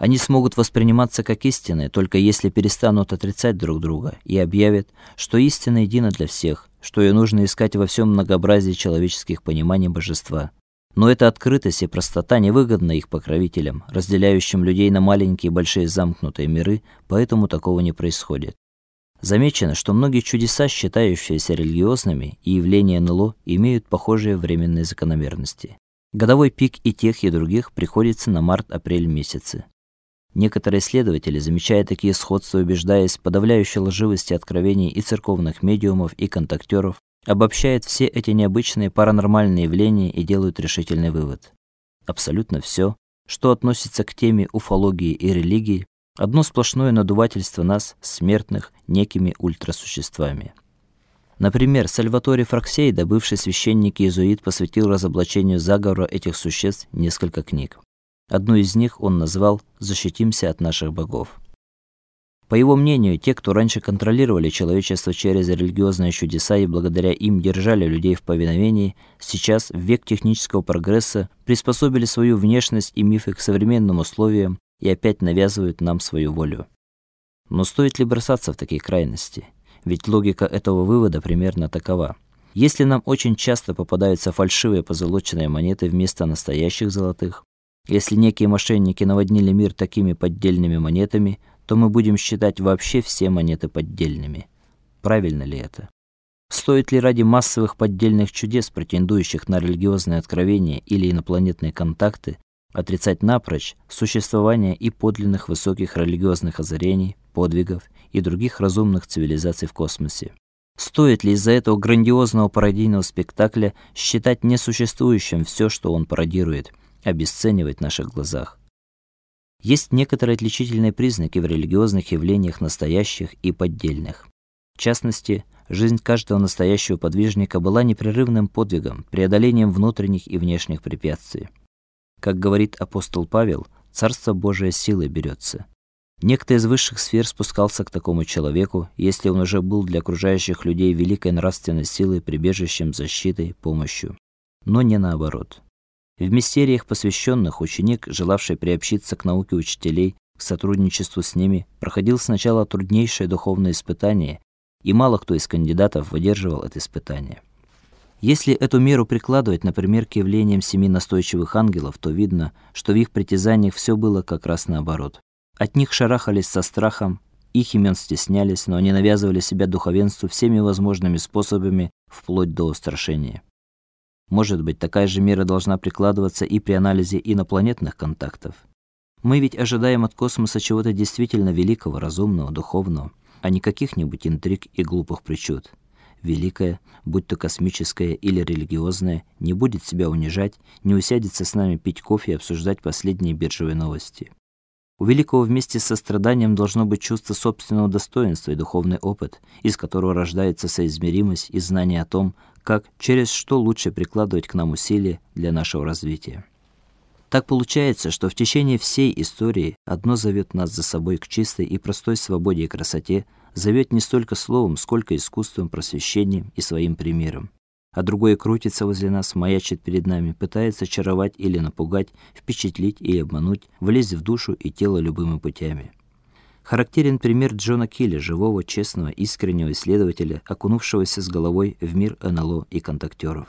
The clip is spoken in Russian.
Они смогут восприниматься как истинные только если перестанут отрицать друг друга и объявят, что истина едина для всех, что ее нужно искать во всем многообразии человеческих пониманий божества. Но эта открытость и простота невыгодна их покровителям, разделяющим людей на маленькие и большие замкнутые миры, поэтому такого не происходит. Замечено, что многие чудеса, считающиеся религиозными, и явления НЛО имеют похожие временные закономерности. Годовой пик и тех, и других приходится на март-апрель месяцы. Некоторые исследователи, замечая такие сходства, убеждаясь в подавляющей лживости откровений и церковных медиумов и контактёров, обобщают все эти необычные паранормальные явления и делают решительный вывод: абсолютно все, что относится к теме уфологии и религии, одно сплошное надувательство нас, смертных, некими ультрасуществами. Например, Сальваторе Фраксейда, бывший священник-иезуит, посвятил разоблачению заговора этих существ несколько книг. Одну из них он назвал Защитимся от наших богов. По его мнению, те, кто раньше контролировали человечество через религиозные чудеса и благодаря им держали людей в повиновении, сейчас в век технического прогресса приспособили свою внешность и мифы к современным условиям и опять навязывают нам свою волю. Но стоит ли бросаться в такие крайности? Ведь логика этого вывода примерно такова: если нам очень часто попадаются фальшивые позолоченные монеты вместо настоящих золотых, если некие мошенники наводнили мир такими поддельными монетами, то мы будем считать вообще все монеты поддельными. Правильно ли это? Стоит ли ради массовых поддельных чудес, претендующих на религиозные откровения или инопланетные контакты, отрицать напрочь существование и подлинных высоких религиозных озарений, подвигов и других разумных цивилизаций в космосе? Стоит ли из-за этого грандиозного пародийного спектакля считать несуществующим все, что он пародирует, обесценивать в наших глазах. Есть некоторые отличительные признаки в религиозных явлениях настоящих и поддельных. В частности, жизнь каждого настоящего подвижника была непрерывным подвигом, преодолением внутренних и внешних препятствий. Как говорит апостол Павел, Царство Божие силой берется. Некто из высших сфер спускался к такому человеку, если он уже был для окружающих людей великой нравственной силой, прибежищем, защитой, помощью, но не наоборот. В мистериях посвященных ученик, желавший приобщиться к науке учителей, к сотрудничеству с ними, проходил сначала труднейшее духовное испытание, и мало кто из кандидатов выдерживал это испытание. Если эту меру прикладывать, например, к явлениям семи настойчивых ангелов, то видно, что в их притязаниях все было как раз наоборот. От них шарахались со страхом, их имен стеснялись, но они навязывали себя духовенству всеми возможными способами, вплоть до устрашения. Может быть, такая же мера должна прикладываться и при анализе инопланетных контактов. Мы ведь ожидаем от космоса чего-то действительно великого, разумного, духовного, а не каких-нибудь интриг и глупых причуд. Великое, будь то космическое или религиозное, не будет себя унижать, не усядется с нами пить кофе и обсуждать последние биржевые новости. У великого вместе с состраданием должно быть чувство собственного достоинства и духовный опыт, из которого рождается соизмеримость и знание о том, как через что лучше прикладывать к нам усилия для нашего развития. Так получается, что в течение всей истории одно зовет нас за собой к чистой и простой свободе и красоте, зовет не столько словом, сколько искусством, просвещением и своим примером. А другое крутится возле нас, маячит перед нами, пытается очаровать или напугать, впечатлить или обмануть, влезть в душу и тело любыми путями. Характерен пример Джона Килли, живого, честного, искреннего исследователя, окунувшегося с головой в мир НЛО и контактёров.